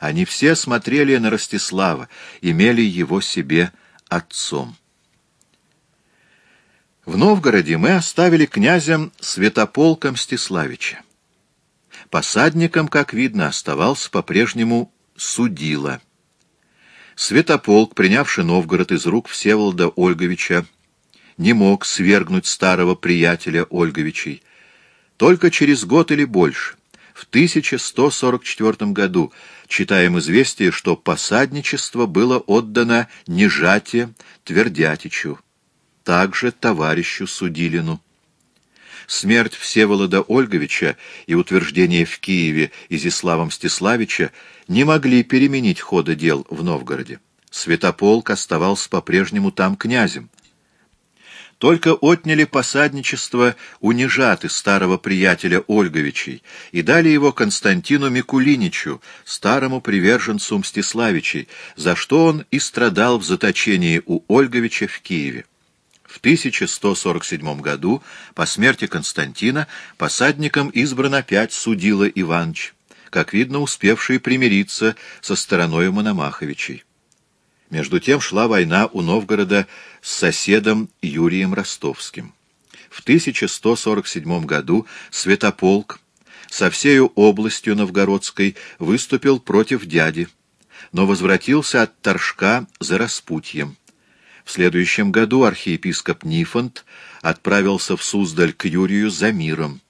Они все смотрели на Ростислава, имели его себе отцом. В Новгороде мы оставили князем Святополка Мстиславича. Посадником, как видно, оставался по-прежнему Судила. Святополк, принявший Новгород из рук Всеволода Ольговича, не мог свергнуть старого приятеля Ольговичей. Только через год или больше, в 1144 году, читаем известие, что посадничество было отдано Нежате Твердятичу, также товарищу Судилину. Смерть Всеволода Ольговича и утверждение в Киеве Изислава Мстиславича не могли переменить хода дел в Новгороде. Святополк оставался по-прежнему там князем. Только отняли посадничество у старого приятеля Ольговичей, и дали его Константину Микулиничу, старому приверженцу Мстиславичей, за что он и страдал в заточении у Ольговича в Киеве. В 1147 году, по смерти Константина, посадником избран опять судила Иванович, как видно, успевший примириться со стороной Мономаховичей. Между тем шла война у Новгорода с соседом Юрием Ростовским. В 1147 году Святополк со всею областью Новгородской выступил против дяди, но возвратился от Торжка за распутьем. В следующем году архиепископ Нифонт отправился в Суздаль к Юрию за миром.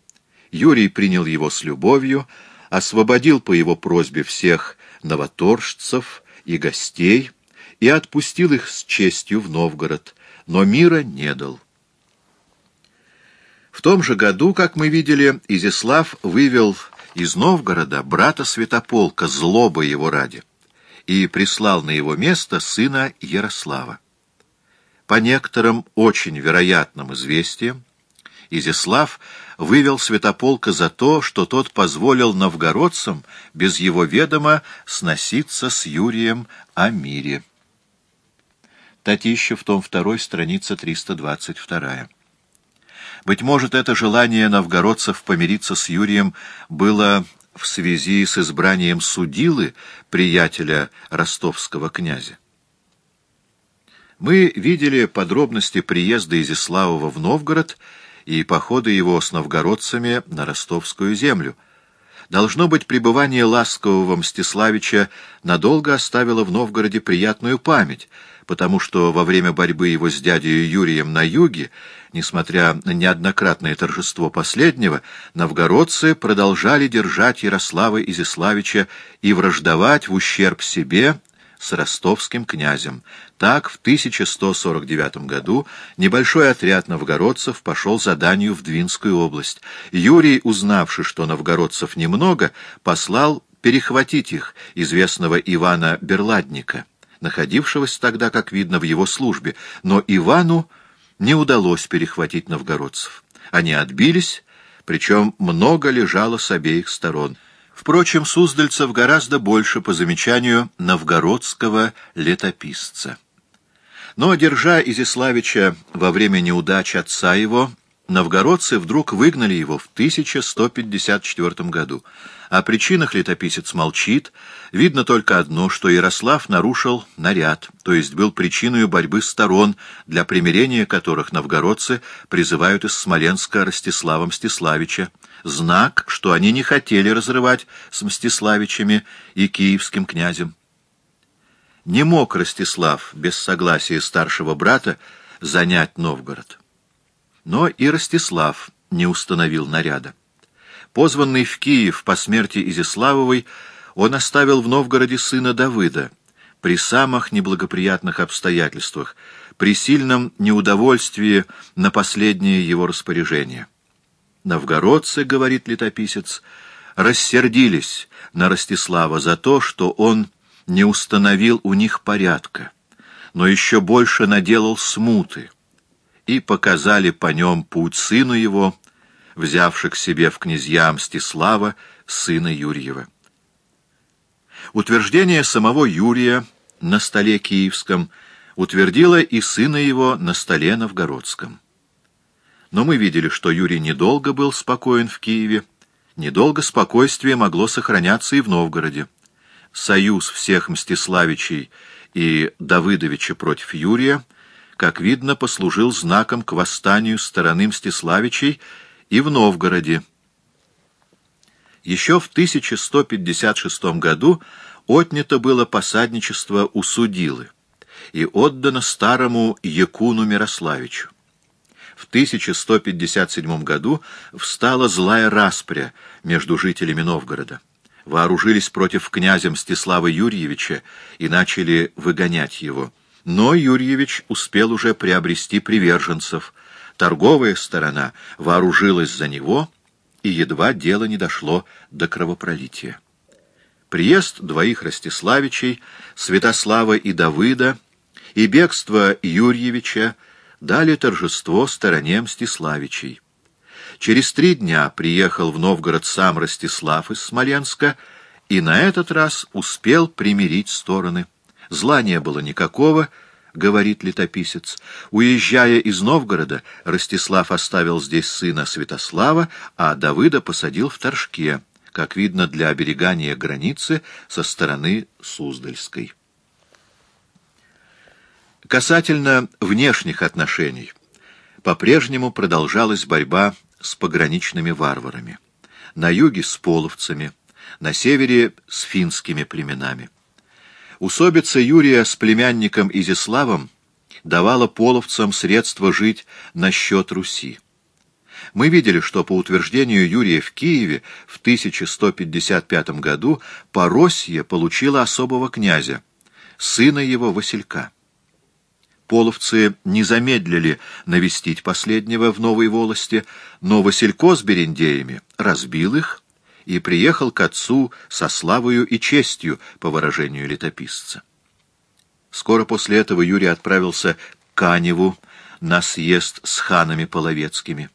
Юрий принял его с любовью, освободил по его просьбе всех новоторжцев и гостей и отпустил их с честью в Новгород, но мира не дал. В том же году, как мы видели, Изяслав вывел из Новгорода брата Святополка, злоба его ради, и прислал на его место сына Ярослава. По некоторым очень вероятным известиям, Изяслав вывел Святополка за то, что тот позволил новгородцам без его ведома сноситься с Юрием о мире. Татищев, том 2, страница 322. Быть может, это желание новгородцев помириться с Юрием было в связи с избранием судилы, приятеля ростовского князя. Мы видели подробности приезда Изяславова в Новгород и похода его с новгородцами на ростовскую землю. Должно быть, пребывание ласкового Мстиславича надолго оставило в Новгороде приятную память, потому что во время борьбы его с дядей Юрием на юге, несмотря на неоднократное торжество последнего, новгородцы продолжали держать Ярослава Изяславича и враждовать в ущерб себе с ростовским князем. Так, в 1149 году небольшой отряд новгородцев пошел за данью в Двинскую область. Юрий, узнавший, что новгородцев немного, послал перехватить их, известного Ивана Берладника, находившегося тогда, как видно, в его службе, но Ивану не удалось перехватить новгородцев. Они отбились, причем много лежало с обеих сторон. Впрочем, суздальцев гораздо больше, по замечанию новгородского летописца. Но, держа Изяславича во время неудач отца его, новгородцы вдруг выгнали его в 1154 году. О причинах летописец молчит. Видно только одно, что Ярослав нарушил наряд, то есть был причиной борьбы сторон, для примирения которых новгородцы призывают из Смоленска Ростислава Мстиславича, знак, что они не хотели разрывать с Мстиславичами и киевским князем. Не мог Ростислав без согласия старшего брата занять Новгород. Но и Ростислав не установил наряда. Позванный в Киев по смерти Изяславовой, он оставил в Новгороде сына Давыда при самых неблагоприятных обстоятельствах, при сильном неудовольствии на последнее его распоряжение. Новгородцы, говорит летописец, рассердились на Ростислава за то, что он не установил у них порядка, но еще больше наделал смуты, и показали по нем путь сыну его, взявших себе в князья Мстислава, сына Юрьева. Утверждение самого Юрия на столе киевском утвердило и сына его на столе новгородском. Но мы видели, что Юрий недолго был спокоен в Киеве, недолго спокойствие могло сохраняться и в Новгороде. Союз всех Мстиславичей и Давыдовича против Юрия, как видно, послужил знаком к восстанию стороны Мстиславичей и в Новгороде. Еще в 1156 году отнято было посадничество у Судилы и отдано старому Якуну Мирославичу. В 1157 году встала злая распря между жителями Новгорода. Вооружились против князя Мстислава Юрьевича и начали выгонять его. Но Юрьевич успел уже приобрести приверженцев. Торговая сторона вооружилась за него, и едва дело не дошло до кровопролития. Приезд двоих Ростиславичей, Святослава и Давыда, и бегство Юрьевича дали торжество стороне Мстиславичей. Через три дня приехал в Новгород сам Ростислав из Смоленска и на этот раз успел примирить стороны. Зла не было никакого, — говорит летописец. Уезжая из Новгорода, Ростислав оставил здесь сына Святослава, а Давыда посадил в Торжке, как видно, для оберегания границы со стороны Суздальской. Касательно внешних отношений, по-прежнему продолжалась борьба с пограничными варварами. На юге с половцами, на севере с финскими племенами. Усобица Юрия с племянником Изиславом давала половцам средства жить на счет Руси. Мы видели, что по утверждению Юрия в Киеве в 1155 году Поросье получила особого князя, сына его Василька. Половцы не замедлили навестить последнего в Новой Волости, но Василько с берендеями разбил их и приехал к отцу со славою и честью, по выражению летописца. Скоро после этого Юрий отправился к Каневу на съезд с ханами половецкими.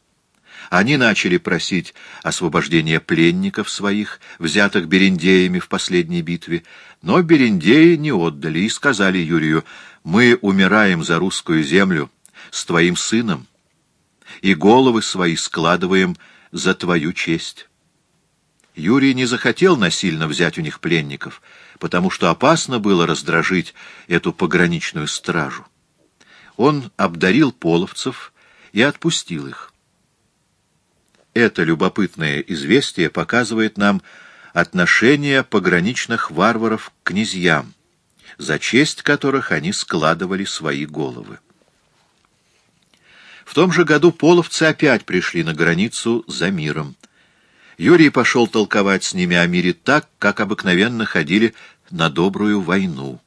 Они начали просить освобождения пленников своих, взятых берендеями в последней битве, но берендеи не отдали и сказали Юрию, «Мы умираем за русскую землю с твоим сыном, и головы свои складываем за твою честь». Юрий не захотел насильно взять у них пленников, потому что опасно было раздражить эту пограничную стражу. Он обдарил половцев и отпустил их. Это любопытное известие показывает нам отношение пограничных варваров к князьям, за честь которых они складывали свои головы. В том же году половцы опять пришли на границу за миром. Юрий пошел толковать с ними о мире так, как обыкновенно ходили на добрую войну.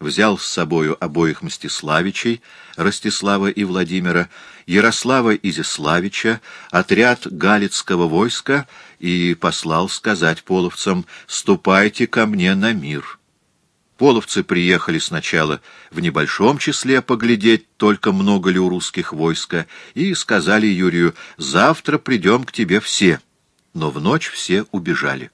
Взял с собою обоих Мстиславичей, Ростислава и Владимира, Ярослава Изяславича, отряд Галицкого войска и послал сказать половцам «Ступайте ко мне на мир». Половцы приехали сначала в небольшом числе поглядеть, только много ли у русских войска, и сказали Юрию «Завтра придем к тебе все» но в ночь все убежали.